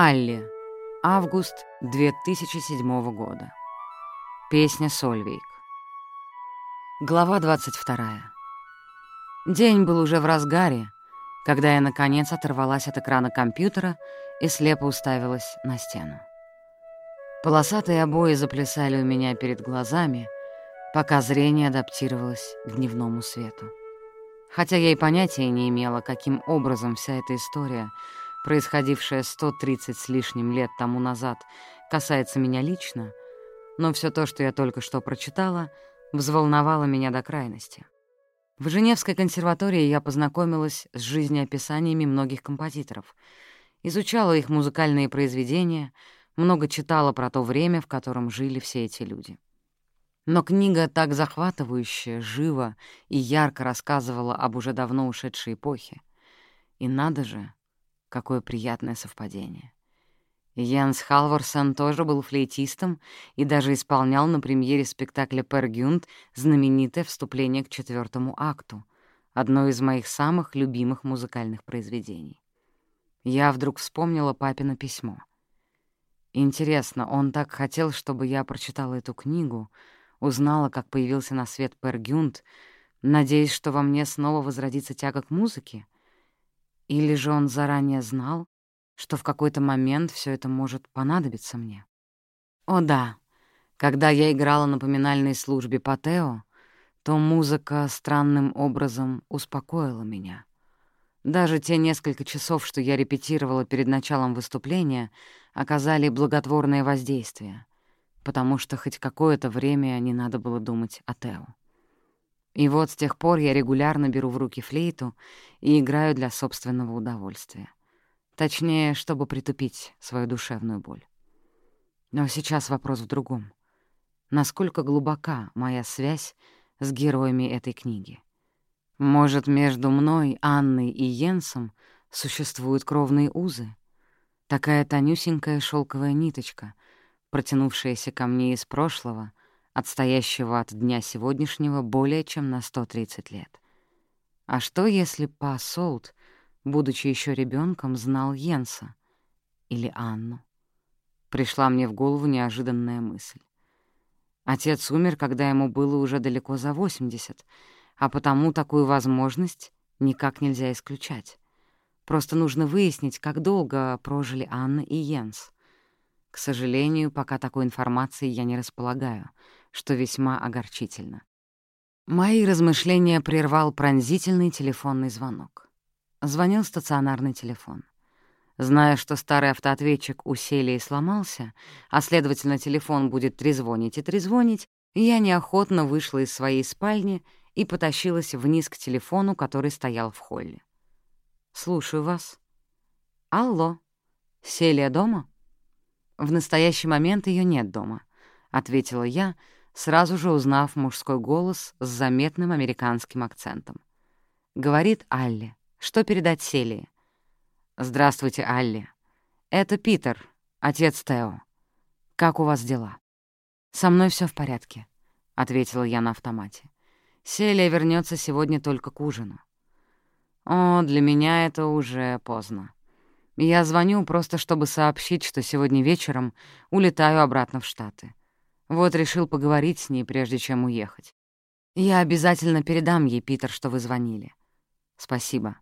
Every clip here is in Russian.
Алли. Август 2007 года. Песня Сольвейк. Глава 22. День был уже в разгаре, когда я, наконец, оторвалась от экрана компьютера и слепо уставилась на стену. Полосатые обои заплясали у меня перед глазами, пока зрение адаптировалось к дневному свету. Хотя я и понятия не имела, каким образом вся эта история — происходившее 130 с лишним лет тому назад, касается меня лично, но все то, что я только что прочитала, взволновало меня до крайности. В Женевской консерватории я познакомилась с жизнеописаниями многих композиторов, изучала их музыкальные произведения, много читала про то время, в котором жили все эти люди. Но книга так захватывающая, живо и ярко рассказывала об уже давно ушедшей эпохе. И надо же, Какое приятное совпадение. Янс Халварсон тоже был флейтистом и даже исполнял на премьере спектакля «Пергюнд» знаменитое вступление к четвертому акту, одно из моих самых любимых музыкальных произведений. Я вдруг вспомнила папино письмо. Интересно, он так хотел, чтобы я прочитала эту книгу, узнала, как появился на свет Пергюнд, надеясь, что во мне снова возродится тяга к музыке — или же он заранее знал, что в какой-то момент все это может понадобиться мне? О да, когда я играла на поминальной службе по Тео, то музыка странным образом успокоила меня. Даже те несколько часов, что я репетировала перед началом выступления, оказали благотворное воздействие, потому что хоть какое-то время не надо было думать о Тео. И вот с тех пор я регулярно беру в руки флейту и играю для собственного удовольствия. Точнее, чтобы притупить свою душевную боль. Но сейчас вопрос в другом. Насколько глубока моя связь с героями этой книги? Может, между мной, Анной и Йенсом существуют кровные узы? Такая тонюсенькая шелковая ниточка, протянувшаяся ко мне из прошлого, отстоящего от дня сегодняшнего более чем на 130 лет. А что, если Па Солт, будучи еще ребенком, знал Йенса или Анну? Пришла мне в голову неожиданная мысль. Отец умер, когда ему было уже далеко за 80, а потому такую возможность никак нельзя исключать. Просто нужно выяснить, как долго прожили Анна и Йенс. К сожалению, пока такой информации я не располагаю — что весьма огорчительно. Мои размышления прервал пронзительный телефонный звонок. Звонил стационарный телефон. Зная, что старый автоответчик у Селии сломался, а, следовательно, телефон будет трезвонить и трезвонить, я неохотно вышла из своей спальни и потащилась вниз к телефону, который стоял в холле. «Слушаю вас». «Алло, Селия дома?» «В настоящий момент ее нет дома», — ответила я, — сразу же узнав мужской голос с заметным американским акцентом. Говорит Алли. Что передать Селии? «Здравствуйте, Алли. Это Питер, отец Тео. Как у вас дела?» «Со мной все в порядке», — ответила я на автомате. «Селия вернется сегодня только к ужину». «О, для меня это уже поздно. Я звоню просто, чтобы сообщить, что сегодня вечером улетаю обратно в Штаты. Вот решил поговорить с ней, прежде чем уехать. Я обязательно передам ей, Питер, что вы звонили. Спасибо.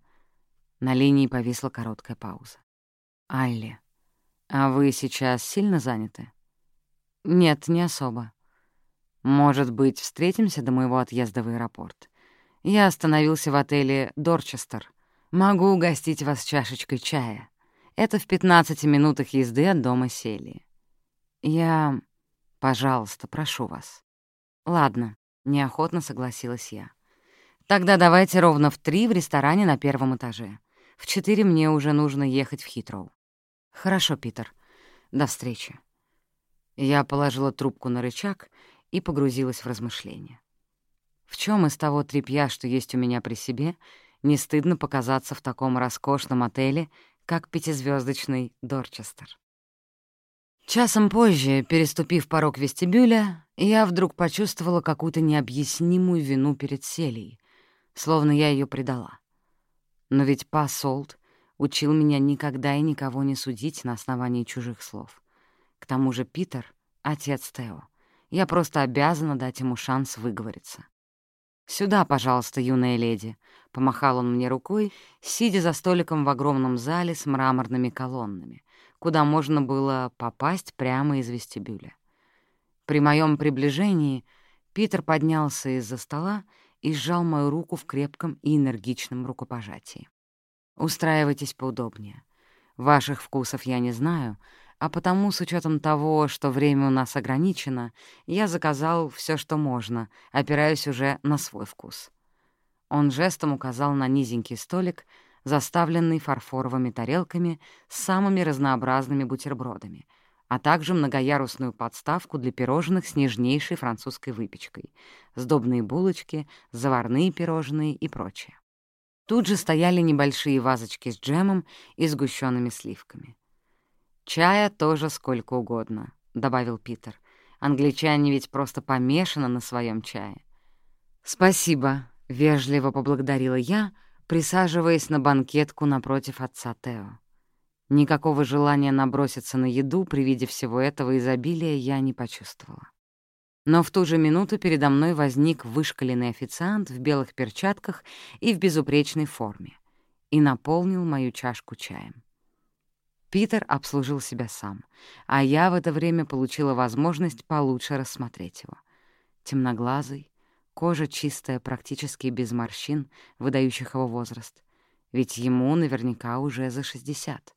На линии повисла короткая пауза. Алли, а вы сейчас сильно заняты? Нет, не особо. Может быть, встретимся до моего отъезда в аэропорт? Я остановился в отеле «Дорчестер». Могу угостить вас чашечкой чая. Это в 15 минутах езды от дома Селии. Я... Пожалуйста, прошу вас. Ладно, неохотно согласилась я. Тогда давайте ровно в три в ресторане на первом этаже. В четыре мне уже нужно ехать в Хитроу. Хорошо, Питер. До встречи. Я положила трубку на рычаг и погрузилась в размышления. В чем из того тряпья, что есть у меня при себе, не стыдно показаться в таком роскошном отеле, как пятизвездочный Дорчестер? Часом позже, переступив порог вестибюля, я вдруг почувствовала какую-то необъяснимую вину перед Селией, словно я ее предала. Но ведь Па Солт учил меня никогда и никого не судить на основании чужих слов. К тому же Питер — отец Тео. Я просто обязана дать ему шанс выговориться. «Сюда, пожалуйста, юная леди», — помахал он мне рукой, сидя за столиком в огромном зале с мраморными колоннами, куда можно было попасть прямо из вестибюля. При моем приближении Питер поднялся из-за стола и сжал мою руку в крепком и энергичном рукопожатии. «Устраивайтесь поудобнее. Ваших вкусов я не знаю, а потому, с учетом того, что время у нас ограничено, я заказал все, что можно, опираясь уже на свой вкус. Он жестом указал на низенький столик, заставленный фарфоровыми тарелками с самыми разнообразными бутербродами, а также многоярусную подставку для пирожных с нежнейшей французской выпечкой, сдобные булочки, заварные пирожные и прочее. Тут же стояли небольшие вазочки с джемом и сгущенными сливками. «Чая тоже сколько угодно», — добавил Питер. «Англичане ведь просто помешаны на своем чае». «Спасибо», — вежливо поблагодарила я, присаживаясь на банкетку напротив отца Тео. Никакого желания наброситься на еду при виде всего этого изобилия я не почувствовала. Но в ту же минуту передо мной возник вышкаленный официант в белых перчатках и в безупречной форме и наполнил мою чашку чаем. Питер обслужил себя сам, а я в это время получила возможность получше рассмотреть его. Темноглазый, кожа чистая, практически без морщин, выдающих его возраст, ведь ему наверняка уже за 60.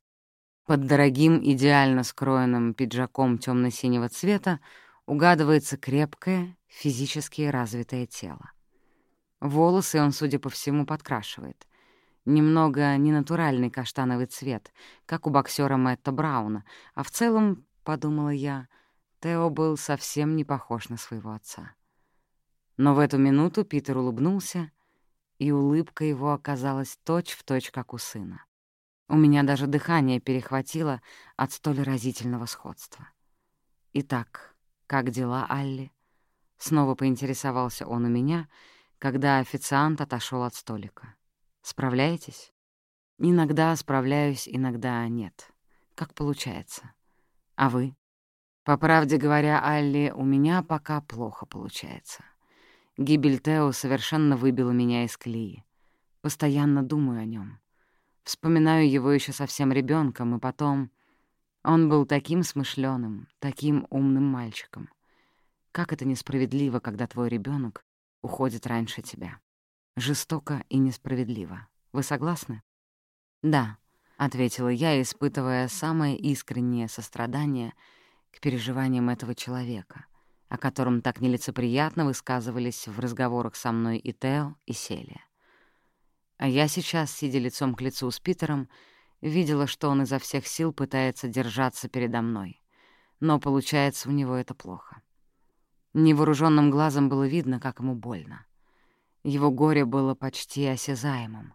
Под дорогим, идеально скроенным пиджаком темно синего цвета угадывается крепкое, физически развитое тело. Волосы он, судя по всему, подкрашивает. Немного ненатуральный каштановый цвет, как у боксера Мэтта Брауна, а в целом, — подумала я, — Тео был совсем не похож на своего отца. Но в эту минуту Питер улыбнулся, и улыбка его оказалась точь-в-точь, точь, как у сына. У меня даже дыхание перехватило от столь разительного сходства. «Итак, как дела, Алли?» Снова поинтересовался он у меня, когда официант отошел от столика. Справляетесь? Иногда справляюсь, иногда нет. Как получается. А вы? По правде говоря, Алли, у меня пока плохо получается. Гибель Тео совершенно выбила меня из колеи. Постоянно думаю о нем. Вспоминаю его еще совсем ребенком, и потом... Он был таким смышленым, таким умным мальчиком. Как это несправедливо, когда твой ребенок уходит раньше тебя жестоко и несправедливо. Вы согласны?» «Да», — ответила я, испытывая самое искреннее сострадание к переживаниям этого человека, о котором так нелицеприятно высказывались в разговорах со мной и Тео, и Селия. А я сейчас, сидя лицом к лицу с Питером, видела, что он изо всех сил пытается держаться передо мной, но получается у него это плохо. Невооруженным глазом было видно, как ему больно. Его горе было почти осязаемым.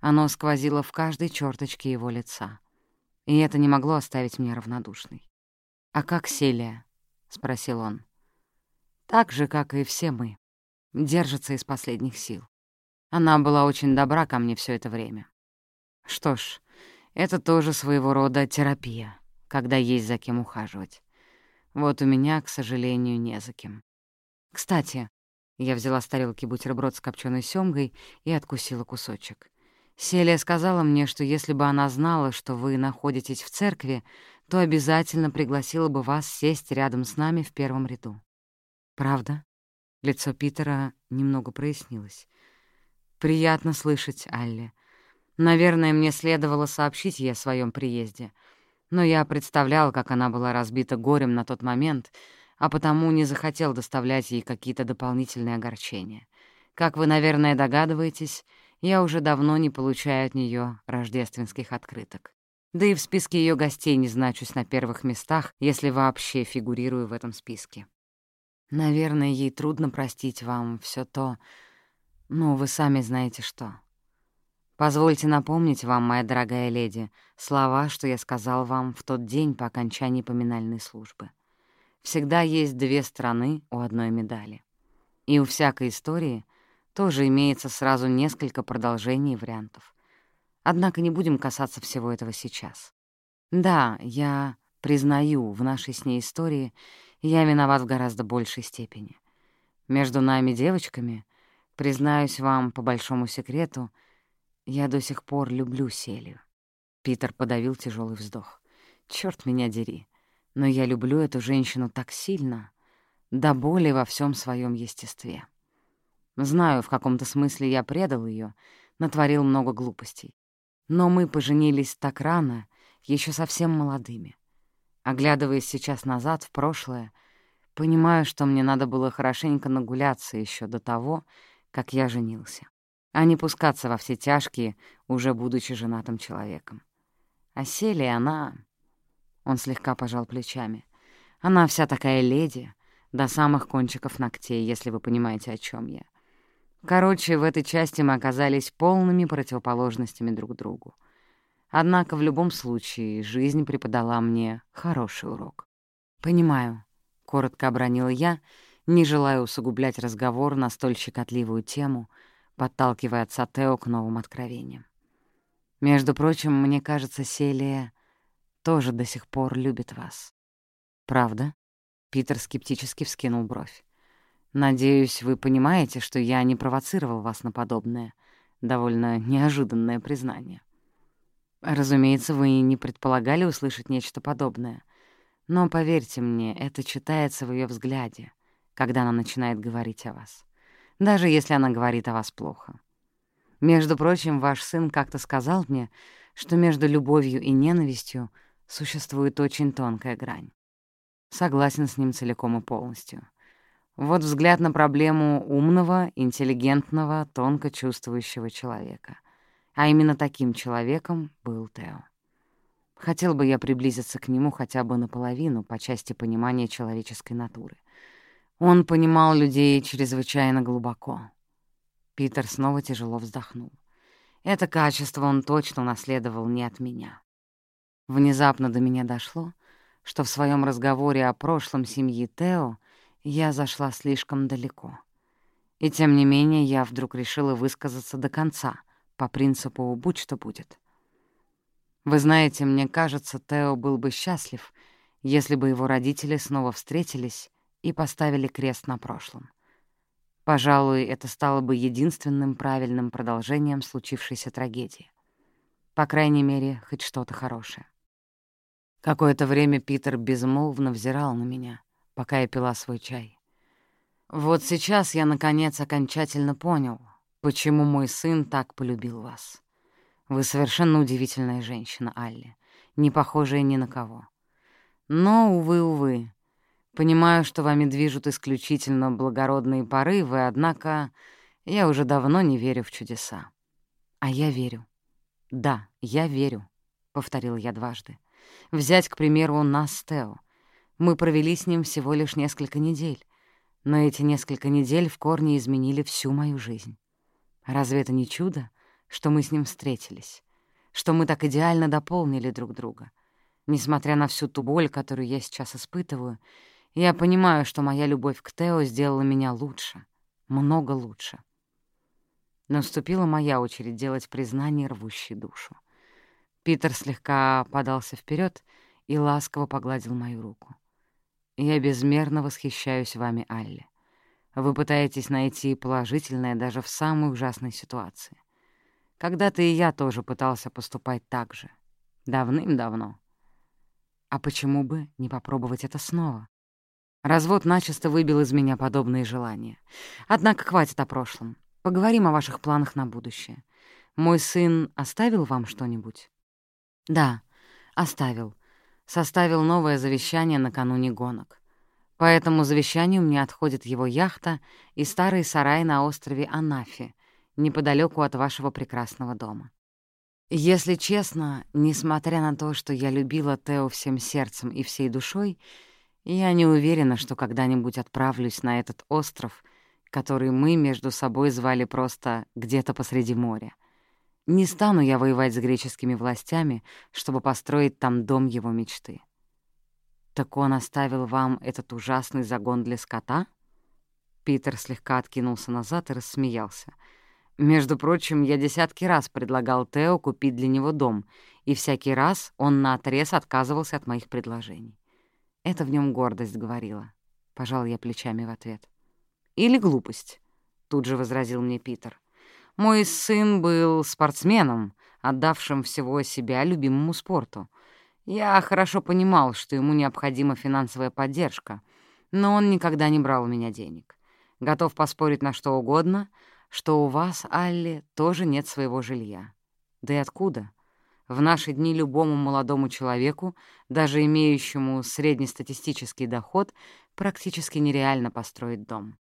Оно сквозило в каждой черточке его лица. И это не могло оставить меня равнодушной. «А как Селия?» — спросил он. «Так же, как и все мы. Держится из последних сил. Она была очень добра ко мне все это время. Что ж, это тоже своего рода терапия, когда есть за кем ухаживать. Вот у меня, к сожалению, не за кем. Кстати, я взяла с тарелки бутерброд с копченой сёмгой и откусила кусочек. Селия сказала мне, что если бы она знала, что вы находитесь в церкви, то обязательно пригласила бы вас сесть рядом с нами в первом ряду. Правда? Лицо Питера немного прояснилось. Приятно слышать, Алли. Наверное, мне следовало сообщить ей о своем приезде. Но я представлял, как она была разбита горем на тот момент — а потому не захотел доставлять ей какие-то дополнительные огорчения. Как вы, наверное, догадываетесь, я уже давно не получаю от нее рождественских открыток. Да и в списке ее гостей не значусь на первых местах, если вообще фигурирую в этом списке. Наверное, ей трудно простить вам все то, но вы сами знаете что. Позвольте напомнить вам, моя дорогая леди, слова, что я сказал вам в тот день по окончании поминальной службы. Всегда есть две стороны у одной медали. И у всякой истории тоже имеется сразу несколько продолжений и вариантов. Однако не будем касаться всего этого сейчас. Да, я признаю, в нашей с ней истории я виноват в гораздо большей степени. Между нами, девочками, признаюсь вам по большому секрету, я до сих пор люблю Селию. Питер подавил тяжелый вздох. Черт меня дери, но я люблю эту женщину так сильно, до боли во всем своем естестве. Знаю, в каком-то смысле я предал ее, натворил много глупостей. Но мы поженились так рано, еще совсем молодыми. Оглядываясь сейчас назад, в прошлое, понимаю, что мне надо было хорошенько нагуляться еще до того, как я женился, а не пускаться во все тяжкие, уже будучи женатым человеком. А Селия, она... Он слегка пожал плечами. Она вся такая леди, до самых кончиков ногтей, если вы понимаете, о чем я. Короче, в этой части мы оказались полными противоположностями друг другу. Однако в любом случае жизнь преподала мне хороший урок. «Понимаю», — коротко обронила я, не желая усугублять разговор на столь щекотливую тему, подталкивая отца Тео к новым откровениям. «Между прочим, мне кажется, Селия тоже до сих пор любит вас». «Правда?» — Питер скептически вскинул бровь. «Надеюсь, вы понимаете, что я не провоцировал вас на подобное, довольно неожиданное признание». Разумеется, вы не предполагали услышать нечто подобное. Но поверьте мне, это читается в ее взгляде, когда она начинает говорить о вас. Даже если она говорит о вас плохо. Между прочим, ваш сын как-то сказал мне, что между любовью и ненавистью существует очень тонкая грань. Согласен с ним целиком и полностью. Вот взгляд на проблему умного, интеллигентного, тонко чувствующего человека. А именно таким человеком был Тео. Хотел бы я приблизиться к нему хотя бы наполовину по части понимания человеческой натуры. Он понимал людей чрезвычайно глубоко. Питер снова тяжело вздохнул. Это качество он точно наследовал не от меня. Внезапно до меня дошло, что в своем разговоре о прошлом семьи Тео я зашла слишком далеко. И тем не менее я вдруг решила высказаться до конца — по принципу «будь что будет». Вы знаете, мне кажется, Тео был бы счастлив, если бы его родители снова встретились и поставили крест на прошлом. Пожалуй, это стало бы единственным правильным продолжением случившейся трагедии. По крайней мере, хоть что-то хорошее. Какое-то время Питер безмолвно взирал на меня, пока я пила свой чай. Вот сейчас я, наконец, окончательно понял — почему мой сын так полюбил вас. Вы совершенно удивительная женщина, Алли, не похожая ни на кого. Но, увы, увы, понимаю, что вами движут исключительно благородные порывы, однако я уже давно не верю в чудеса. А я верю. Да, я верю, — повторил я дважды. Взять, к примеру, нас Тео. Мы провели с ним всего лишь несколько недель, но эти несколько недель в корне изменили всю мою жизнь. Разве это не чудо, что мы с ним встретились, что мы так идеально дополнили друг друга? Несмотря на всю ту боль, которую я сейчас испытываю, я понимаю, что моя любовь к Тео сделала меня лучше, много лучше. Наступила моя очередь делать признание, рвущей душу. Питер слегка подался вперед и ласково погладил мою руку. «Я безмерно восхищаюсь вами, Алли. Вы пытаетесь найти положительное даже в самой ужасной ситуации. Когда-то и я тоже пытался поступать так же. Давным-давно. А почему бы не попробовать это снова? Развод начисто выбил из меня подобные желания. Однако хватит о прошлом. Поговорим о ваших планах на будущее. Мой сын оставил вам что-нибудь? Да, оставил. Составил новое завещание накануне гонок. По этому завещанию мне отходит его яхта и старый сарай на острове Анафи, неподалеку от вашего прекрасного дома. Если честно, несмотря на то, что я любила Тео всем сердцем и всей душой, я не уверена, что когда-нибудь отправлюсь на этот остров, который мы между собой звали просто «где-то посреди моря». Не стану я воевать с греческими властями, чтобы построить там дом его мечты. «Так он оставил вам этот ужасный загон для скота?» Питер слегка откинулся назад и рассмеялся. Между прочим, я десятки раз предлагал Тео купить для него дом, и всякий раз он наотрез отказывался от моих предложений. Это в нем гордость говорила. Пожал я плечами в ответ. «Или глупость», — тут же возразил мне Питер. «Мой сын был спортсменом, отдавшим всего себя любимому спорту. Я хорошо понимал, что ему необходима финансовая поддержка, но он никогда не брал у меня денег. Готов поспорить на что угодно, что у вас, Алли, тоже нет своего жилья. Да и откуда? В наши дни любому молодому человеку, даже имеющему среднестатистический доход, практически нереально построить дом.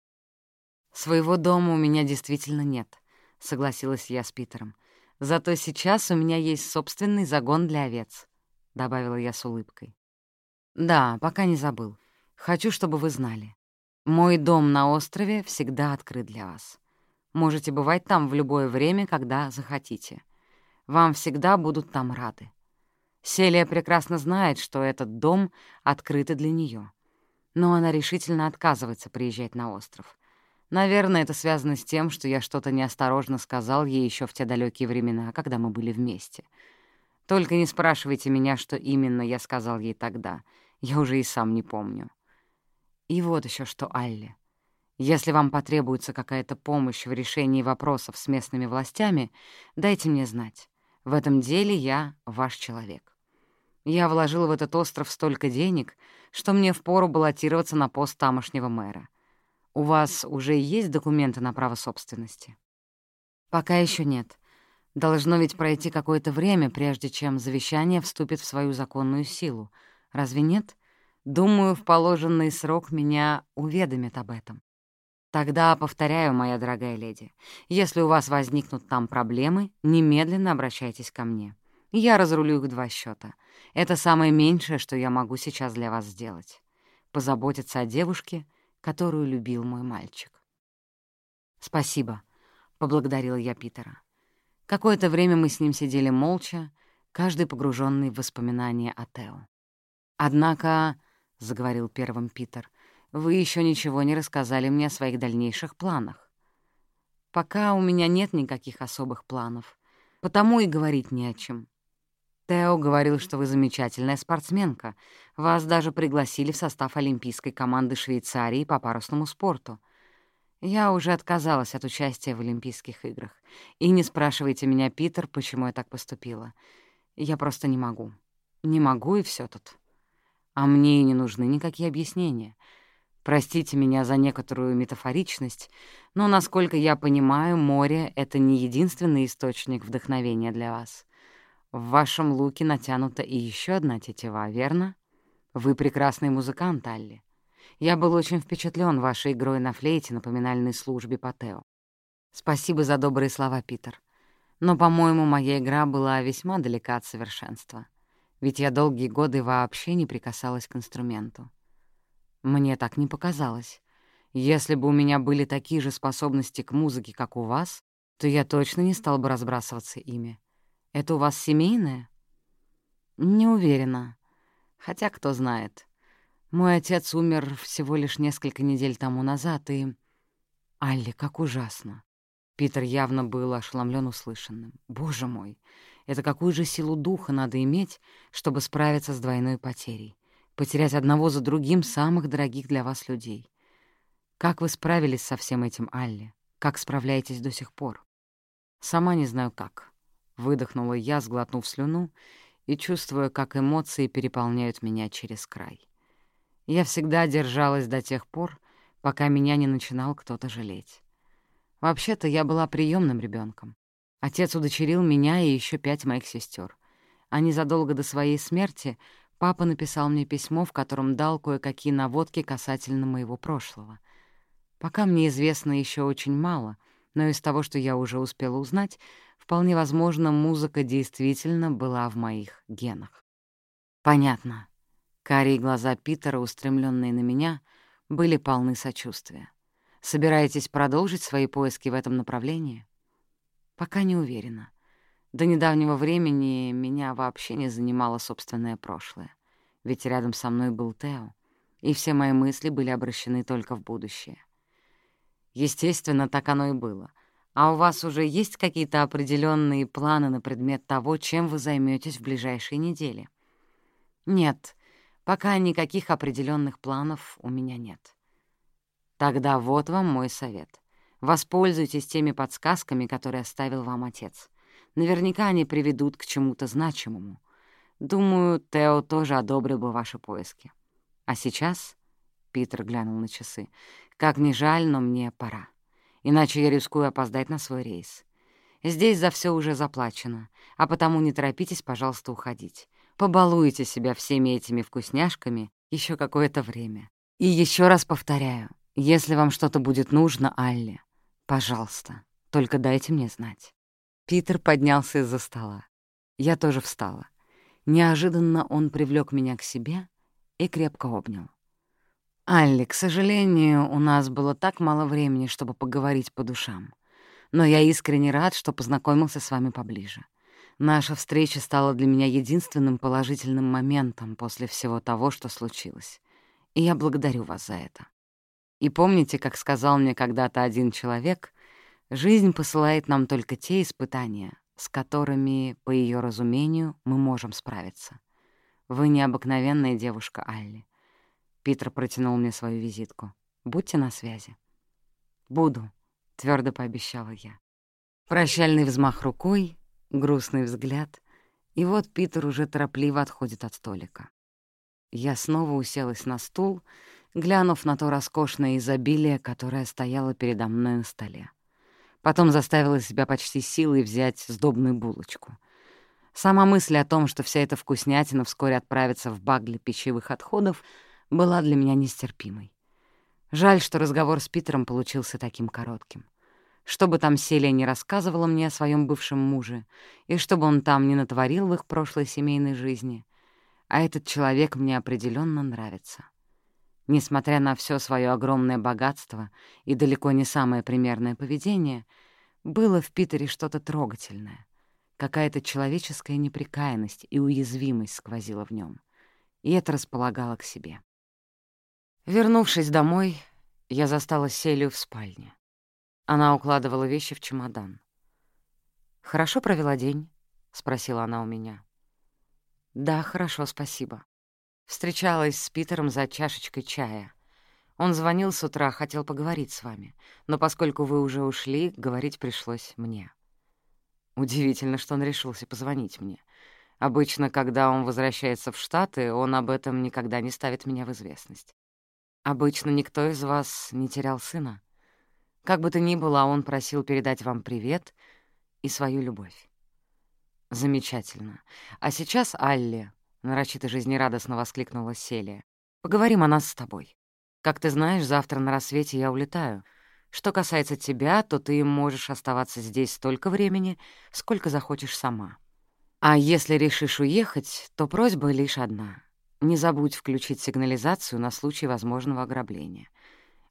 «Своего дома у меня действительно нет», — согласилась я с Питером. «Зато сейчас у меня есть собственный загон для овец добавила я с улыбкой. «Да, пока не забыл. Хочу, чтобы вы знали. Мой дом на острове всегда открыт для вас. Можете бывать там в любое время, когда захотите. Вам всегда будут там рады. Селия прекрасно знает, что этот дом открыт и для нее, Но она решительно отказывается приезжать на остров. Наверное, это связано с тем, что я что-то неосторожно сказал ей еще в те далекие времена, когда мы были вместе — только не спрашивайте меня, что именно я сказал ей тогда. Я уже и сам не помню. И вот еще что, Алли. Если вам потребуется какая-то помощь в решении вопросов с местными властями, дайте мне знать. В этом деле я ваш человек. Я вложил в этот остров столько денег, что мне впору баллотироваться на пост тамошнего мэра. У вас уже есть документы на право собственности? Пока еще нет. Должно ведь пройти какое-то время, прежде чем завещание вступит в свою законную силу. Разве нет? Думаю, в положенный срок меня уведомят об этом. Тогда, повторяю, моя дорогая леди, если у вас возникнут там проблемы, немедленно обращайтесь ко мне. Я разрулю их два счета. Это самое меньшее, что я могу сейчас для вас сделать. Позаботиться о девушке, которую любил мой мальчик. «Спасибо», — поблагодарила я Питера. Какое-то время мы с ним сидели молча, каждый погруженный в воспоминания о Тео. «Однако», — заговорил первым Питер, — «вы еще ничего не рассказали мне о своих дальнейших планах». «Пока у меня нет никаких особых планов, потому и говорить не о чем. Тео говорил, что вы замечательная спортсменка. Вас даже пригласили в состав олимпийской команды Швейцарии по парусному спорту. Я уже отказалась от участия в Олимпийских играх. И не спрашивайте меня, Питер, почему я так поступила. Я просто не могу. Не могу, и все тут. А мне и не нужны никакие объяснения. Простите меня за некоторую метафоричность, но, насколько я понимаю, море — это не единственный источник вдохновения для вас. В вашем луке натянута и еще одна тетива, верно? Вы прекрасный музыкант, Алли. Я был очень впечатлен вашей игрой на флейте на поминальной службе по Тео. Спасибо за добрые слова, Питер. Но, по-моему, моя игра была весьма далека от совершенства. Ведь я долгие годы вообще не прикасалась к инструменту. Мне так не показалось. Если бы у меня были такие же способности к музыке, как у вас, то я точно не стал бы разбрасываться ими. Это у вас семейное? Не уверена. Хотя кто знает. Мой отец умер всего лишь несколько недель тому назад, и... Алли, как ужасно. Питер явно был ошеломлен услышанным. Боже мой, это какую же силу духа надо иметь, чтобы справиться с двойной потерей? Потерять одного за другим самых дорогих для вас людей. Как вы справились со всем этим, Алли? Как справляетесь до сих пор? Сама не знаю как. Выдохнула я, сглотнув слюну, и чувствуя, как эмоции переполняют меня через край. Я всегда держалась до тех пор, пока меня не начинал кто-то жалеть. Вообще-то я была приемным ребенком. Отец удочерил меня и еще пять моих сестер. А незадолго до своей смерти папа написал мне письмо, в котором дал кое-какие наводки касательно моего прошлого. Пока мне известно еще очень мало, но из того, что я уже успела узнать, вполне возможно, музыка действительно была в моих генах. Понятно. Карие глаза Питера, устремленные на меня, были полны сочувствия. Собираетесь продолжить свои поиски в этом направлении? Пока не уверена. До недавнего времени меня вообще не занимало собственное прошлое. Ведь рядом со мной был Тео, и все мои мысли были обращены только в будущее. Естественно, так оно и было. А у вас уже есть какие-то определенные планы на предмет того, чем вы займетесь в ближайшие недели? Нет, пока никаких определенных планов у меня нет. Тогда вот вам мой совет. Воспользуйтесь теми подсказками, которые оставил вам отец. Наверняка они приведут к чему-то значимому. Думаю, Тео тоже одобрил бы ваши поиски. А сейчас, — Питер глянул на часы, — как ни жаль, но мне пора. Иначе я рискую опоздать на свой рейс. Здесь за все уже заплачено, а потому не торопитесь, пожалуйста, уходить. Побалуйте себя всеми этими вкусняшками еще какое-то время. И еще раз повторяю, если вам что-то будет нужно, Алле, пожалуйста, только дайте мне знать. Питер поднялся из-за стола. Я тоже встала. Неожиданно он привлёк меня к себе и крепко обнял. «Алли, к сожалению, у нас было так мало времени, чтобы поговорить по душам. Но я искренне рад, что познакомился с вами поближе. Наша встреча стала для меня единственным положительным моментом после всего того, что случилось. И я благодарю вас за это. И помните, как сказал мне когда-то один человек, жизнь посылает нам только те испытания, с которыми, по ее разумению, мы можем справиться. Вы необыкновенная девушка, Алли. Питер протянул мне свою визитку. Будьте на связи. Буду, твердо пообещала я. Прощальный взмах рукой, грустный взгляд, и вот Питер уже торопливо отходит от столика. Я снова уселась на стул, глянув на то роскошное изобилие, которое стояло передо мной на столе. Потом заставила себя почти силой взять сдобную булочку. Сама мысль о том, что вся эта вкуснятина вскоре отправится в бак для пищевых отходов, была для меня нестерпимой. Жаль, что разговор с Питером получился таким коротким. Чтобы там Селия не рассказывала мне о своем бывшем муже, и чтобы он там не натворил в их прошлой семейной жизни. А этот человек мне определенно нравится. Несмотря на все свое огромное богатство и далеко не самое примерное поведение, было в Питере что-то трогательное. Какая-то человеческая неприкаянность и уязвимость сквозила в нем, и это располагало к себе. Вернувшись домой, я застала Селию в спальне. Она укладывала вещи в чемодан. «Хорошо провела день?» — спросила она у меня. «Да, хорошо, спасибо. Встречалась с Питером за чашечкой чая. Он звонил с утра, хотел поговорить с вами, но поскольку вы уже ушли, говорить пришлось мне. Удивительно, что он решился позвонить мне. Обычно, когда он возвращается в Штаты, он об этом никогда не ставит меня в известность. Обычно никто из вас не терял сына. Как бы то ни было, он просил передать вам привет и свою любовь. Замечательно. А сейчас, Алле, — нарочито жизнерадостно воскликнула Селия. «Поговорим о нас с тобой. Как ты знаешь, завтра на рассвете я улетаю. Что касается тебя, то ты можешь оставаться здесь столько времени, сколько захочешь сама. А если решишь уехать, то просьба лишь одна. Не забудь включить сигнализацию на случай возможного ограбления.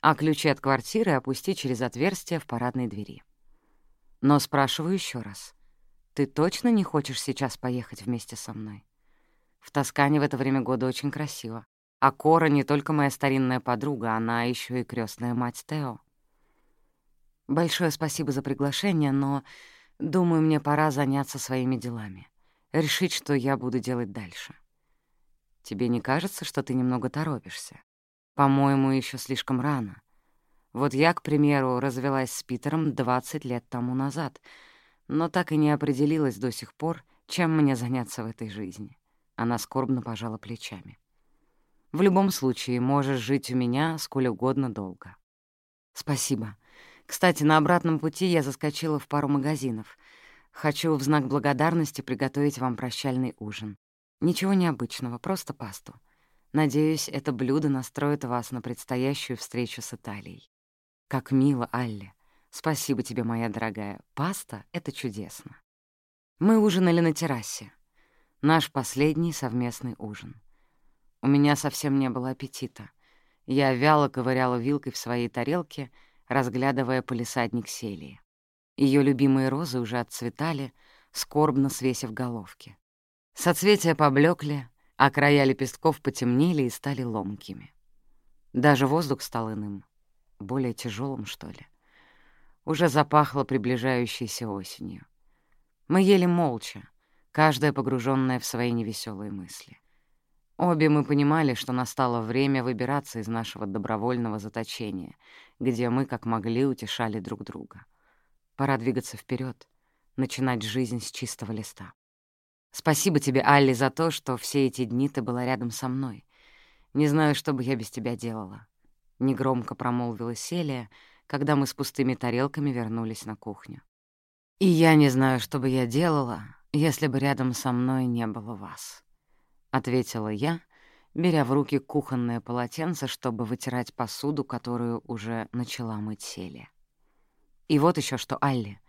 А ключи от квартиры опусти через отверстие в парадной двери. Но спрашиваю еще раз. Ты точно не хочешь сейчас поехать вместе со мной? В Тоскане в это время года очень красиво. А Кора не только моя старинная подруга, она еще и крестная мать Тео. Большое спасибо за приглашение, но, думаю, мне пора заняться своими делами. Решить, что я буду делать дальше. Тебе не кажется, что ты немного торопишься? По-моему, еще слишком рано. Вот я, к примеру, развелась с Питером 20 лет тому назад, но так и не определилась до сих пор, чем мне заняться в этой жизни. Она скорбно пожала плечами. «В любом случае, можешь жить у меня сколь угодно долго». «Спасибо. Кстати, на обратном пути я заскочила в пару магазинов. Хочу в знак благодарности приготовить вам прощальный ужин. Ничего необычного, просто пасту. Надеюсь, это блюдо настроит вас на предстоящую встречу с Италией. Как мило, Алли. Спасибо тебе, моя дорогая. Паста — это чудесно. Мы ужинали на террасе. Наш последний совместный ужин. У меня совсем не было аппетита. Я вяло ковыряла вилкой в своей тарелке, разглядывая полисадник селии. Ее любимые розы уже отцветали, скорбно свесив головки. Соцветия поблекли, а края лепестков потемнели и стали ломкими. Даже воздух стал иным, более тяжелым, что ли. уже запахло приближающейся осенью. Мы ели молча, каждая погруженная в свои невеселые мысли. Обе мы понимали, что настало время выбираться из нашего добровольного заточения, где мы, как могли, утешали друг друга. Пора двигаться вперед, начинать жизнь с чистого листа. Спасибо тебе, Алли, за то, что все эти дни ты была рядом со мной. Не знаю, что бы я без тебя делала. Негромко промолвила Селия, когда мы с пустыми тарелками вернулись на кухню. И я не знаю, что бы я делала, если бы рядом со мной не было вас. — ответила я, беря в руки кухонное полотенце, чтобы вытирать посуду, которую уже начала мыть Селия. И вот еще что, Алли,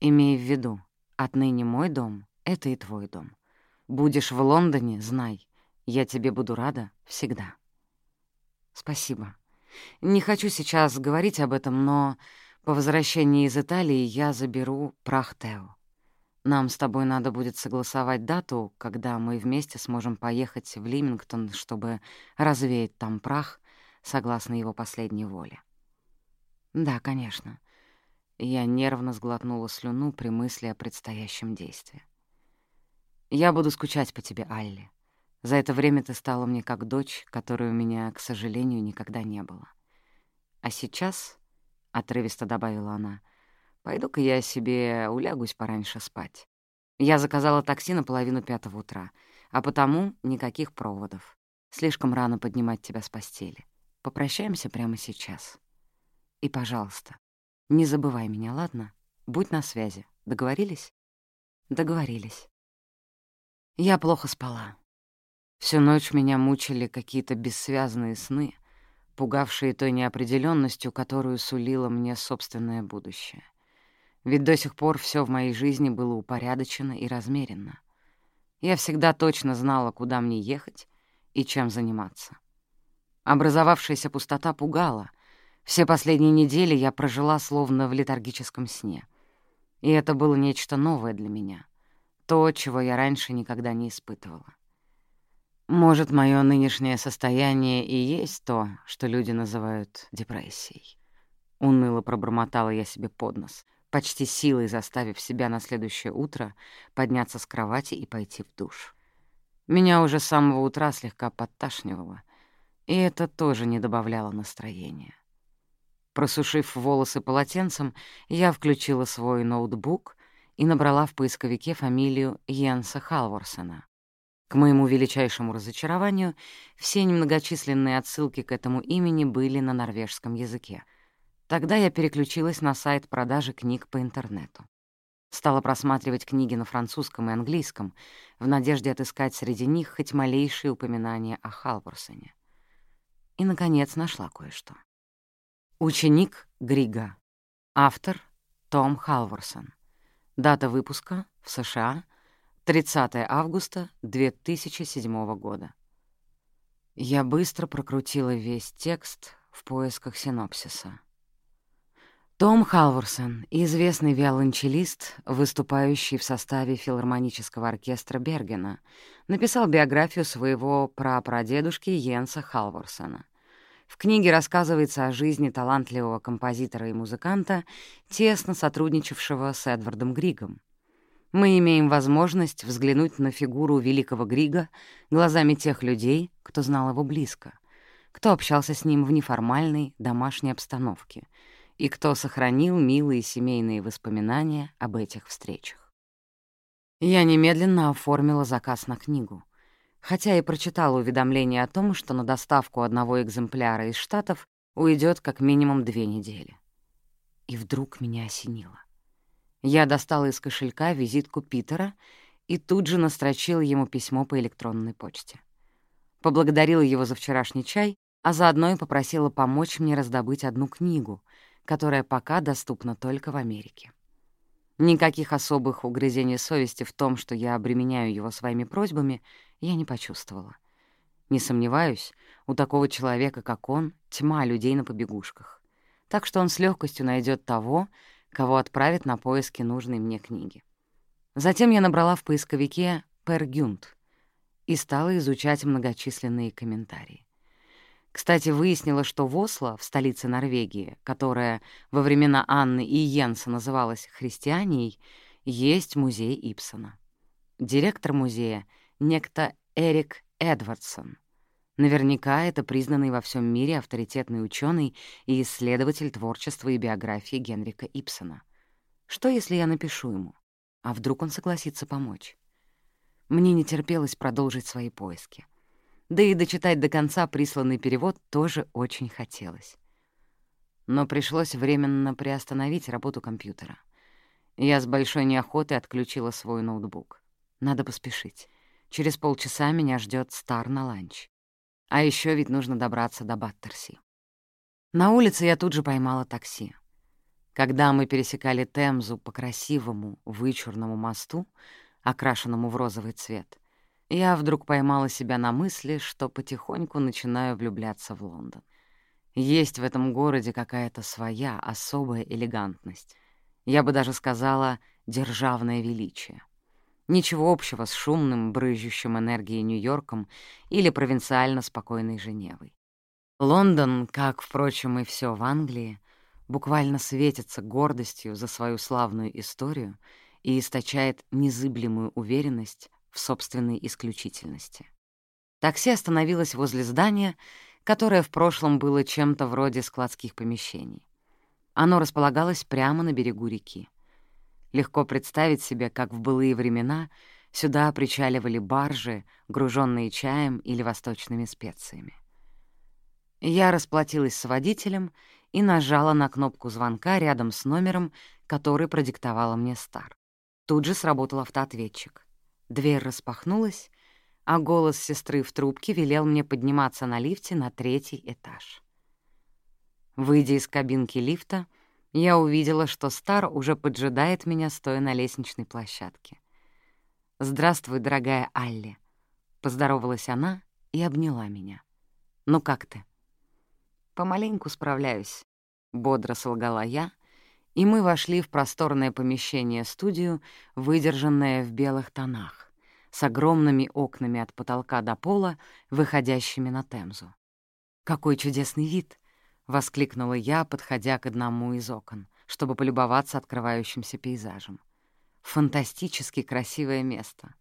имей в виду, отныне мой дом — это и твой дом. Будешь в Лондоне, знай, я тебе буду рада всегда. Спасибо. Не хочу сейчас говорить об этом, но по возвращении из Италии я заберу прах Тео. Нам с тобой надо будет согласовать дату, когда мы вместе сможем поехать в Лимингтон, чтобы развеять там прах, согласно его последней воле. Да, конечно. Я нервно сглотнула слюну при мысли о предстоящем действии. Я буду скучать по тебе, Алли. За это время ты стала мне как дочь, которой у меня, к сожалению, никогда не было. А сейчас, — отрывисто добавила она, — Пойду-ка я себе улягусь пораньше спать. Я заказала такси на половину пятого утра, а потому никаких проводов. Слишком рано поднимать тебя с постели. Попрощаемся прямо сейчас. И, пожалуйста, не забывай меня, ладно? Будь на связи. Договорились? Договорились. Я плохо спала. Всю ночь меня мучили какие-то бессвязные сны, пугавшие той неопределенностью, которую сулило мне собственное будущее. Ведь до сих пор все в моей жизни было упорядочено и размеренно. Я всегда точно знала, куда мне ехать и чем заниматься. Образовавшаяся пустота пугала. Все последние недели я прожила словно в летаргическом сне. И это было нечто новое для меня. То, чего я раньше никогда не испытывала. Может, мое нынешнее состояние и есть то, что люди называют депрессией. Уныло пробормотала я себе под нос — почти силой заставив себя на следующее утро подняться с кровати и пойти в душ. Меня уже с самого утра слегка подташнивало, и это тоже не добавляло настроения. Просушив волосы полотенцем, я включила свой ноутбук и набрала в поисковике фамилию Йенса Халворсона. К моему величайшему разочарованию, все немногочисленные отсылки к этому имени были на норвежском языке — Тогда я переключилась на сайт продажи книг по интернету. Стала просматривать книги на французском и английском, в надежде отыскать среди них хоть малейшие упоминания о Халворсоне. И, наконец, нашла кое-что. Ученик Грига. Автор — Том Халворсон. Дата выпуска — в США — 30 августа 2007 года. Я быстро прокрутила весь текст в поисках синопсиса. Том Халворсон — известный виолончелист, выступающий в составе филармонического оркестра Бергена, написал биографию своего прапрадедушки Йенса Халворсона. В книге рассказывается о жизни талантливого композитора и музыканта, тесно сотрудничавшего с Эдвардом Григом. Мы имеем возможность взглянуть на фигуру великого Грига глазами тех людей, кто знал его близко, кто общался с ним в неформальной домашней обстановке — и кто сохранил милые семейные воспоминания об этих встречах. Я немедленно оформила заказ на книгу, хотя и прочитала уведомление о том, что на доставку одного экземпляра из Штатов уйдет как минимум две недели. И вдруг меня осенило. Я достала из кошелька визитку Питера и тут же настрочила ему письмо по электронной почте. Поблагодарила его за вчерашний чай, а заодно и попросила помочь мне раздобыть одну книгу — которая пока доступна только в Америке. Никаких особых угрызений совести в том, что я обременяю его своими просьбами, я не почувствовала. Не сомневаюсь, у такого человека, как он, тьма людей на побегушках. Так что он с легкостью найдет того, кого отправит на поиски нужной мне книги. Затем я набрала в поисковике «Пергюнт» и стала изучать многочисленные комментарии. Кстати, выяснила, что в Осло, в столице Норвегии, которая во времена Анны и Йенса называлась Христианией, есть музей Ипсона. Директор музея — некто Эрик Эдвардсон. Наверняка это признанный во всем мире авторитетный ученый и исследователь творчества и биографии Генрика Ипсона. Что, если я напишу ему? А вдруг он согласится помочь? Мне не терпелось продолжить свои поиски. Да и дочитать до конца присланный перевод тоже очень хотелось. Но пришлось временно приостановить работу компьютера. Я с большой неохотой отключила свой ноутбук. Надо поспешить. Через полчаса меня ждет Стар на ланч. А еще ведь нужно добраться до Баттерси. На улице я тут же поймала такси. Когда мы пересекали Темзу по красивому, вычурному мосту, окрашенному в розовый цвет, я вдруг поймала себя на мысли, что потихоньку начинаю влюбляться в Лондон. Есть в этом городе какая-то своя особая элегантность. Я бы даже сказала «державное величие». Ничего общего с шумным, брызжущим энергией Нью-Йорком или провинциально спокойной Женевой. Лондон, как, впрочем, и все в Англии, буквально светится гордостью за свою славную историю и источает незыблемую уверенность в собственной исключительности. Такси остановилось возле здания, которое в прошлом было чем-то вроде складских помещений. Оно располагалось прямо на берегу реки. Легко представить себе, как в былые времена сюда причаливали баржи, груженные чаем или восточными специями. Я расплатилась с водителем и нажала на кнопку звонка рядом с номером, который продиктовала мне Стар. Тут же сработал автоответчик. Дверь распахнулась, а голос сестры в трубке велел мне подниматься на лифте на третий этаж. Выйдя из кабинки лифта, я увидела, что Стар уже поджидает меня, стоя на лестничной площадке. «Здравствуй, дорогая Алли», — поздоровалась она и обняла меня. «Ну как ты?» «Помаленьку справляюсь», — бодро солгала я, и мы вошли в просторное помещение-студию, выдержанное в белых тонах, с огромными окнами от потолка до пола, выходящими на Темзу. «Какой чудесный вид!» — воскликнула я, подходя к одному из окон, чтобы полюбоваться открывающимся пейзажем. «Фантастически красивое место».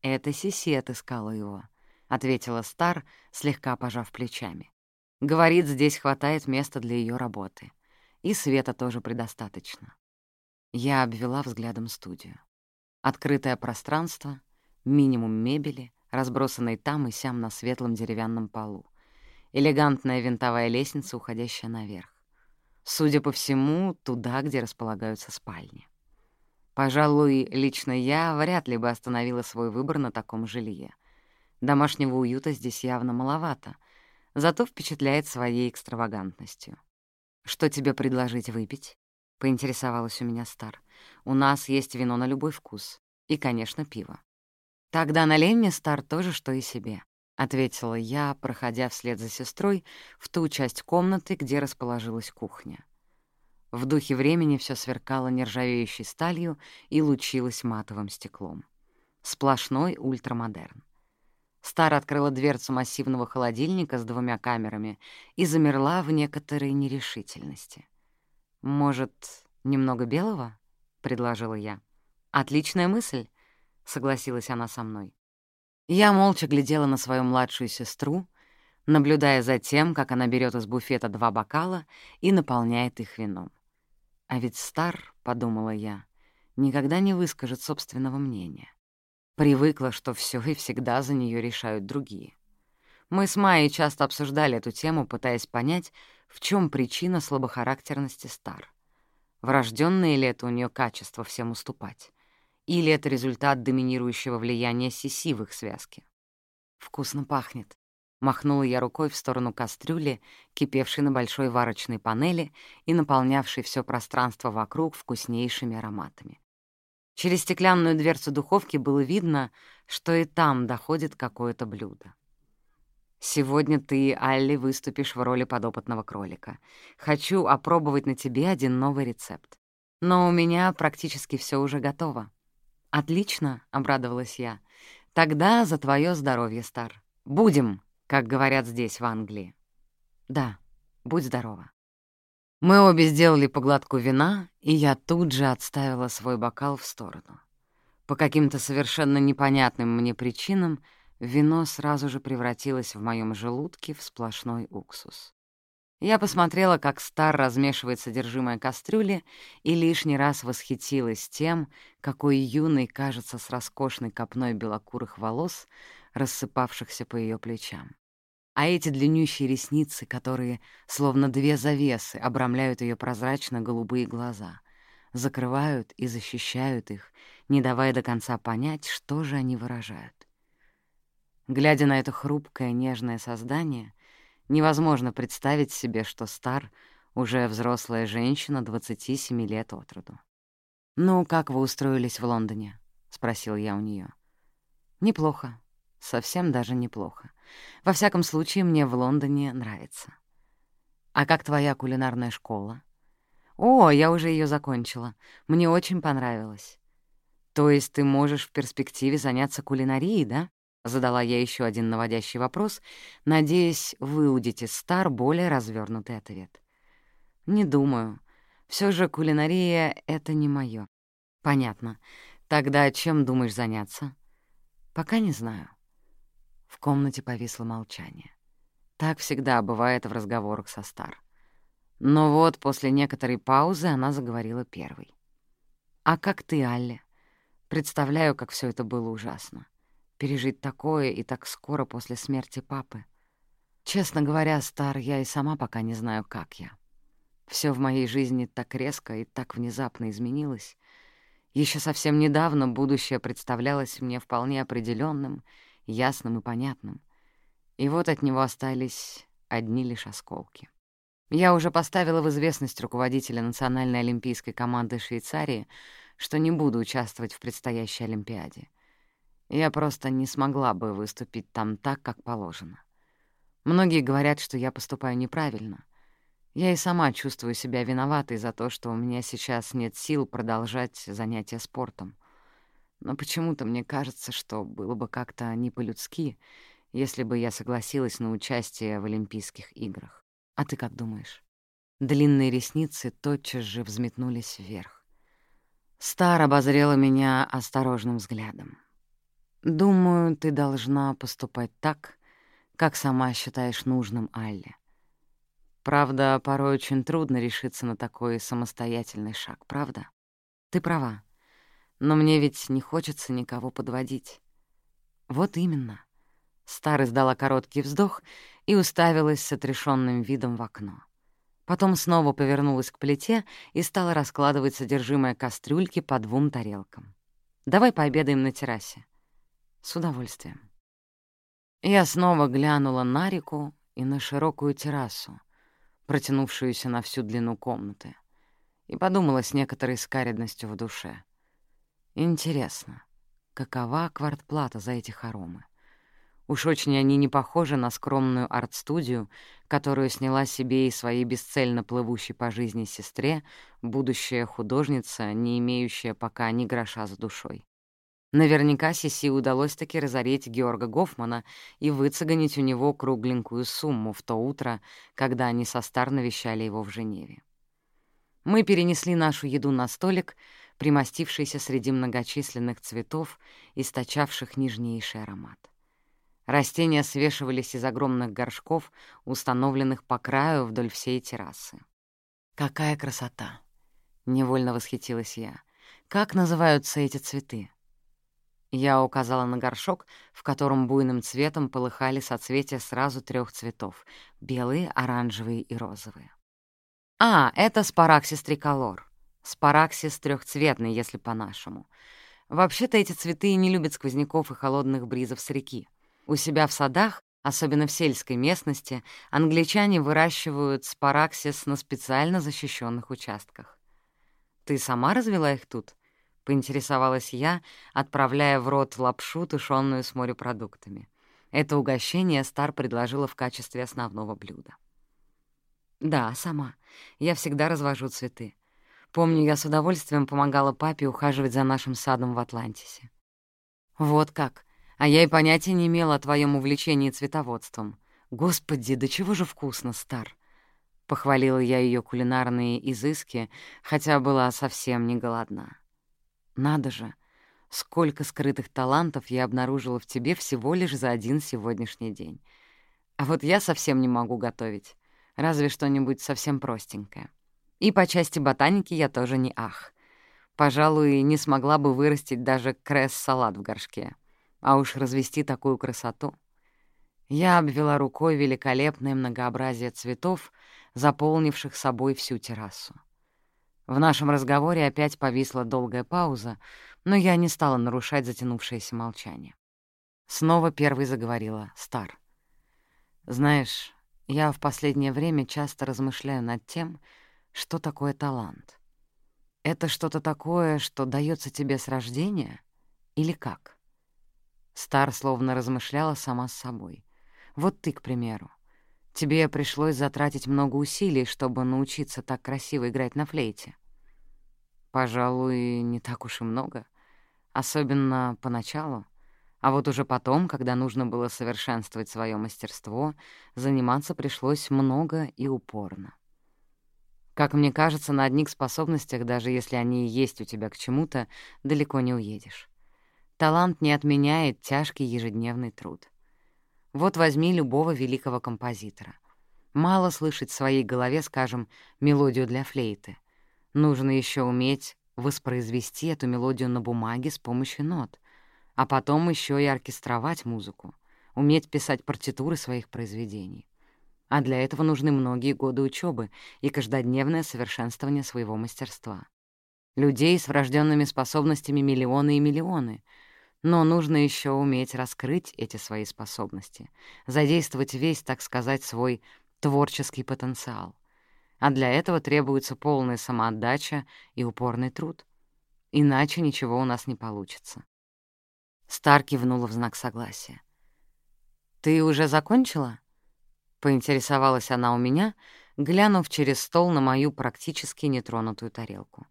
«Это Сиси отыскала его», — ответила Стар, слегка пожав плечами. «Говорит, здесь хватает места для ее работы. И света тоже предостаточно». Я обвела взглядом студию. Открытое пространство, минимум мебели, разбросанной там и сям на светлом деревянном полу элегантная винтовая лестница, уходящая наверх. Судя по всему, туда, где располагаются спальни. Пожалуй, лично я вряд ли бы остановила свой выбор на таком жилье. Домашнего уюта здесь явно маловато, зато впечатляет своей экстравагантностью. «Что тебе предложить выпить?» — поинтересовалась у меня Стар. «У нас есть вино на любой вкус. И, конечно, пиво». «Тогда налей мне, Стар, тоже, что и себе. — ответила я, проходя вслед за сестрой в ту часть комнаты, где расположилась кухня. В духе времени все сверкало нержавеющей сталью и лучилось матовым стеклом. Сплошной ультрамодерн. Стар открыла дверцу массивного холодильника с двумя камерами и замерла в некоторой нерешительности. «Может, немного белого?» — предложила я. «Отличная мысль», — согласилась она со мной. Я молча глядела на свою младшую сестру, наблюдая за тем, как она берет из буфета два бокала и наполняет их вином. А ведь Стар, — подумала я, — никогда не выскажет собственного мнения. Привыкла, что все и всегда за нее решают другие. Мы с Майей часто обсуждали эту тему, пытаясь понять, в чем причина слабохарактерности Стар. Врожденное ли это у нее качество всем уступать? Или это результат доминирующего влияния Сиси в их связке? «Вкусно пахнет», — махнула я рукой в сторону кастрюли, кипевшей на большой варочной панели и наполнявшей все пространство вокруг вкуснейшими ароматами. Через стеклянную дверцу духовки было видно, что и там доходит какое-то блюдо. «Сегодня ты, Алли, выступишь в роли подопытного кролика. Хочу опробовать на тебе один новый рецепт. Но у меня практически все уже готово». «Отлично», — обрадовалась я. «Тогда за твое здоровье, Стар. Будем, как говорят здесь, в Англии». Да, будь здорова. Мы обе сделали по глотку вина, и я тут же отставила свой бокал в сторону. По каким-то совершенно непонятным мне причинам вино сразу же превратилось в моем желудке в сплошной уксус. Я посмотрела, как Стар размешивает содержимое кастрюли, и лишний раз восхитилась тем, какой юной кажется с роскошной копной белокурых волос, рассыпавшихся по ее плечам. А эти длиннющие ресницы, которые, словно две завесы, обрамляют ее прозрачно-голубые глаза, закрывают и защищают их, не давая до конца понять, что же они выражают. Глядя на это хрупкое, нежное создание — Невозможно представить себе, что Стар — уже взрослая женщина 27 лет от роду. «Ну, как вы устроились в Лондоне?» — спросил я у нее. «Неплохо. Совсем даже неплохо. Во всяком случае, мне в Лондоне нравится. А как твоя кулинарная школа?» «О, я уже ее закончила. Мне очень понравилось». «То есть ты можешь в перспективе заняться кулинарией, да?» Задала я еще один наводящий вопрос, надеясь выудить из Стар более развернутый ответ. «Не думаю. Все же кулинария — это не мое. «Понятно. Тогда чем думаешь заняться?» «Пока не знаю». В комнате повисло молчание. Так всегда бывает в разговорах со Стар. Но вот после некоторой паузы она заговорила первой. «А как ты, Алле? Представляю, как все это было ужасно пережить такое и так скоро после смерти папы. Честно говоря, Стар, я и сама пока не знаю, как я. Все в моей жизни так резко и так внезапно изменилось. Еще совсем недавно будущее представлялось мне вполне определенным, ясным и понятным. И вот от него остались одни лишь осколки. Я уже поставила в известность руководителя национальной олимпийской команды Швейцарии, что не буду участвовать в предстоящей Олимпиаде. Я просто не смогла бы выступить там так, как положено. Многие говорят, что я поступаю неправильно. Я и сама чувствую себя виноватой за то, что у меня сейчас нет сил продолжать занятия спортом. Но почему-то мне кажется, что было бы как-то не по-людски, если бы я согласилась на участие в Олимпийских играх. А ты как думаешь? Длинные ресницы тотчас же взметнулись вверх. Стар обозрела меня осторожным взглядом. Думаю, ты должна поступать так, как сама считаешь нужным, Алле. Правда, порой очень трудно решиться на такой самостоятельный шаг, правда? Ты права. Но мне ведь не хочется никого подводить. Вот именно. Стар издала короткий вздох и уставилась с отрешенным видом в окно. Потом снова повернулась к плите и стала раскладывать содержимое кастрюльки по двум тарелкам. «Давай пообедаем на террасе. С удовольствием. Я снова глянула на реку и на широкую террасу, протянувшуюся на всю длину комнаты, и подумала с некоторой скаредностью в душе. Интересно, какова квартплата за эти хоромы? Уж очень они не похожи на скромную арт-студию, которую сняла себе и своей бесцельно плывущей по жизни сестре будущая художница, не имеющая пока ни гроша за душой. Наверняка Сиси удалось таки разореть Георга Гофмана и выцеганить у него кругленькую сумму в то утро, когда они со Стар навещали его в Женеве. Мы перенесли нашу еду на столик, примостившийся среди многочисленных цветов, источавших нежнейший аромат. Растения свешивались из огромных горшков, установленных по краю вдоль всей террасы. «Какая красота!» — невольно восхитилась я. «Как называются эти цветы?» Я указала на горшок, в котором буйным цветом полыхали соцветия сразу трех цветов — белые, оранжевые и розовые. «А, это спараксис триколор. Спараксис трехцветный, если по-нашему. Вообще-то эти цветы не любят сквозняков и холодных бризов с реки. У себя в садах, особенно в сельской местности, англичане выращивают спараксис на специально защищенных участках. Ты сама развела их тут?» — поинтересовалась я, отправляя в рот лапшу, тушённую с морепродуктами. Это угощение Стар предложила в качестве основного блюда. «Да, сама. Я всегда развожу цветы. Помню, я с удовольствием помогала папе ухаживать за нашим садом в Атлантисе». «Вот как. А я и понятия не имела о твоем увлечении цветоводством. «Господи, да чего же вкусно, Стар!» Похвалила я ее кулинарные изыски, хотя была совсем не голодна. «Надо же! Сколько скрытых талантов я обнаружила в тебе всего лишь за один сегодняшний день. А вот я совсем не могу готовить. Разве что-нибудь совсем простенькое. И по части ботаники я тоже не ах. Пожалуй, не смогла бы вырастить даже кресс-салат в горшке. А уж развести такую красоту. Я обвела рукой великолепное многообразие цветов, заполнивших собой всю террасу. В нашем разговоре опять повисла долгая пауза, но я не стала нарушать затянувшееся молчание. Снова первой заговорила Стар. «Знаешь, я в последнее время часто размышляю над тем, что такое талант. Это что-то такое, что дается тебе с рождения, или как?» Стар словно размышляла сама с собой. «Вот ты, к примеру. Тебе пришлось затратить много усилий, чтобы научиться так красиво играть на флейте. Пожалуй, не так уж и много. Особенно поначалу. А вот уже потом, когда нужно было совершенствовать свое мастерство, заниматься пришлось много и упорно. Как мне кажется, на одних способностях, даже если они и есть у тебя к чему-то, далеко не уедешь. Талант не отменяет тяжкий ежедневный труд. Вот возьми любого великого композитора. Мало слышать в своей голове, скажем, мелодию для флейты. Нужно еще уметь воспроизвести эту мелодию на бумаге с помощью нот, а потом еще и оркестровать музыку, уметь писать партитуры своих произведений. А для этого нужны многие годы учебы и каждодневное совершенствование своего мастерства. Людей с врожденными способностями миллионы и миллионы — но нужно еще уметь раскрыть эти свои способности, задействовать весь, так сказать, свой творческий потенциал. А для этого требуется полная самоотдача и упорный труд. Иначе ничего у нас не получится. Стар кивнула в знак согласия. «Ты уже закончила?» — поинтересовалась она у меня, глянув через стол на мою практически нетронутую тарелку.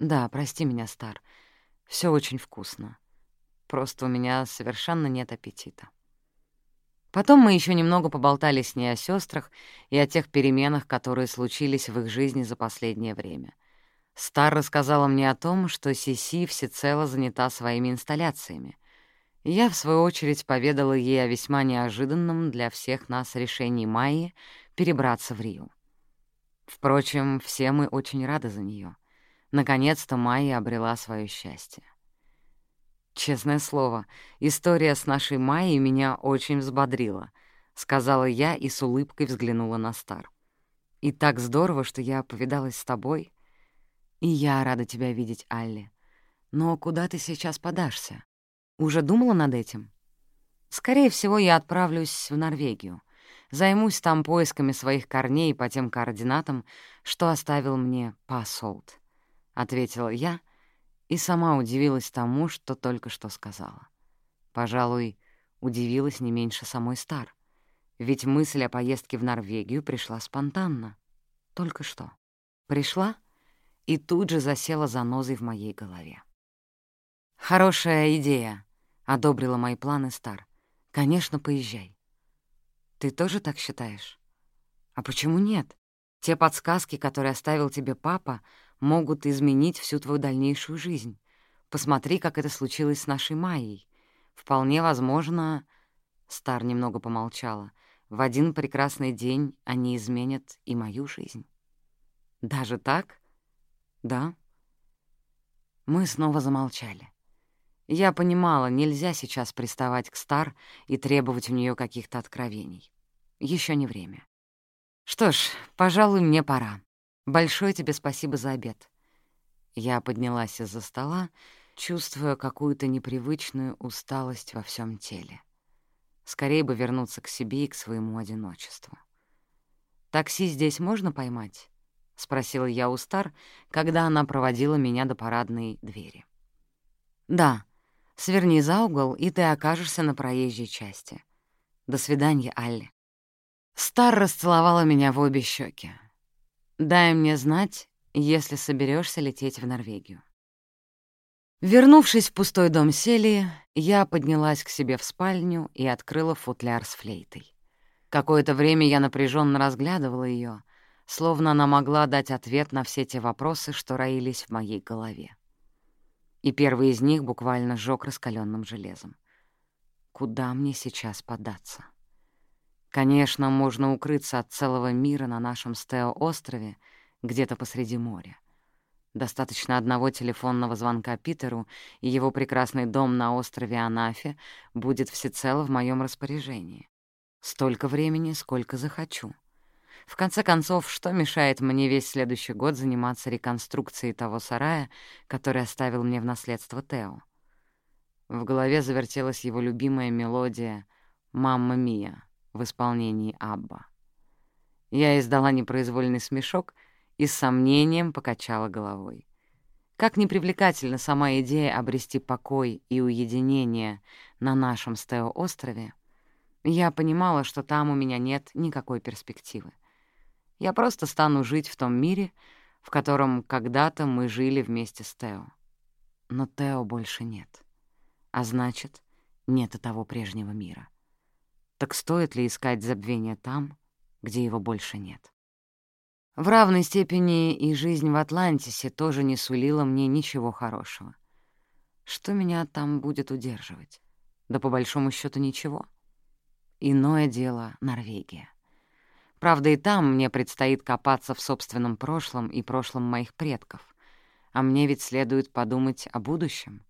«Да, прости меня, Стар. Все очень вкусно. Просто у меня совершенно нет аппетита. Потом мы еще немного поболтали с ней о сестрах и о тех переменах, которые случились в их жизни за последнее время. Стар рассказала мне о том, что Сиси всецело занята своими инсталляциями. Я, в свою очередь, поведала ей о весьма неожиданном для всех нас решении Майи перебраться в Рио. Впрочем, все мы очень рады за нее. Наконец-то Майя обрела свое счастье. «Честное слово, история с нашей Майей меня очень взбодрила», — сказала я и с улыбкой взглянула на Стар. «И так здорово, что я повидалась с тобой. И я рада тебя видеть, Алли. Но куда ты сейчас подашься? Уже думала над этим?» «Скорее всего, я отправлюсь в Норвегию. Займусь там поисками своих корней по тем координатам, что оставил мне Пасолт», — ответила я, — и сама удивилась тому, что только что сказала. Пожалуй, удивилась не меньше самой Стар, ведь мысль о поездке в Норвегию пришла спонтанно. Только что. Пришла и тут же засела занозой в моей голове. «Хорошая идея», — одобрила мои планы Стар. «Конечно, поезжай». «Ты тоже так считаешь?» «А почему нет? Те подсказки, которые оставил тебе папа, могут изменить всю твою дальнейшую жизнь. Посмотри, как это случилось с нашей Майей. Вполне возможно...» Стар немного помолчала. «В один прекрасный день они изменят и мою жизнь». «Даже так?» «Да». Мы снова замолчали. Я понимала, нельзя сейчас приставать к Стар и требовать у нее каких-то откровений. Еще не время. Что ж, пожалуй, мне пора. Большое тебе спасибо за обед». Я поднялась из-за стола, чувствуя какую-то непривычную усталость во всем теле. Скорее бы вернуться к себе и к своему одиночеству. «Такси здесь можно поймать?» — спросила я у Стар, когда она проводила меня до парадной двери. «Да, сверни за угол, и ты окажешься на проезжей части. До свидания, Алли». Стар расцеловала меня в обе щеки. Дай мне знать, если соберешься лететь в Норвегию. Вернувшись в пустой дом Селии, я поднялась к себе в спальню и открыла футляр с флейтой. Какое-то время я напряженно разглядывала ее, словно она могла дать ответ на все те вопросы, что роились в моей голове. И первый из них буквально сжёг раскаленным железом. Куда мне сейчас податься? Конечно, можно укрыться от целого мира на нашем Стео-острове, где-то посреди моря. Достаточно одного телефонного звонка Питеру, и его прекрасный дом на острове Анафе будет всецело в моем распоряжении. Столько времени, сколько захочу. В конце концов, что мешает мне весь следующий год заниматься реконструкцией того сарая, который оставил мне в наследство Тео? В голове завертелась его любимая мелодия «Мамма Мия» в исполнении Абба. Я издала непроизвольный смешок и с сомнением покачала головой. Как непривлекательна сама идея обрести покой и уединение на нашем Стео-острове, я понимала, что там у меня нет никакой перспективы. Я просто стану жить в том мире, в котором когда-то мы жили вместе с Тео. Но Тео больше нет. А значит, нет и того прежнего мира. Так стоит ли искать забвение там, где его больше нет? В равной степени и жизнь в Атлантисе тоже не сулила мне ничего хорошего. Что меня там будет удерживать? Да по большому счету ничего. Иное дело — Норвегия. Правда, и там мне предстоит копаться в собственном прошлом и прошлом моих предков. А мне ведь следует подумать о будущем.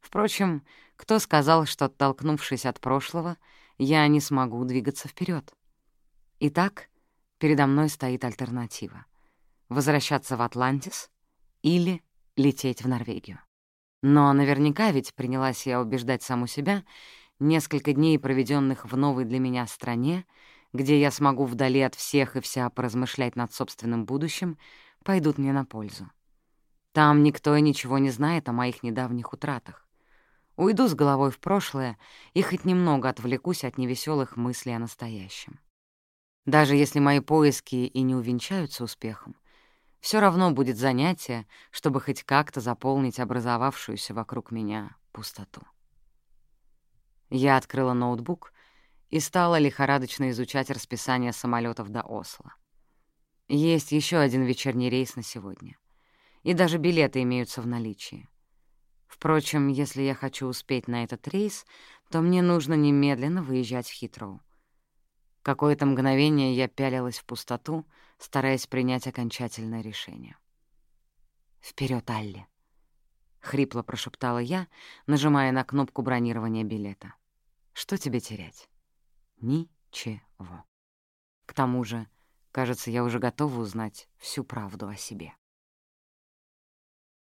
Впрочем, кто сказал, что, оттолкнувшись от прошлого, я не смогу двигаться вперед. Итак, передо мной стоит альтернатива — возвращаться в Атлантис или лететь в Норвегию. Но наверняка ведь принялась я убеждать саму себя, несколько дней, проведенных в новой для меня стране, где я смогу вдали от всех и вся поразмышлять над собственным будущим, пойдут мне на пользу. Там никто и ничего не знает о моих недавних утратах. Уйду с головой в прошлое и хоть немного отвлекусь от невеселых мыслей о настоящем. Даже если мои поиски и не увенчаются успехом, все равно будет занятие, чтобы хоть как-то заполнить образовавшуюся вокруг меня пустоту. Я открыла ноутбук и стала лихорадочно изучать расписание самолетов до Осло. Есть еще один вечерний рейс на сегодня. И даже билеты имеются в наличии. Впрочем, если я хочу успеть на этот рейс, то мне нужно немедленно выезжать в Хитроу. Какое-то мгновение я пялилась в пустоту, стараясь принять окончательное решение. Вперед, Алли!» — хрипло прошептала я, нажимая на кнопку бронирования билета. «Что тебе терять?» «Ничего. К тому же, кажется, я уже готова узнать всю правду о себе».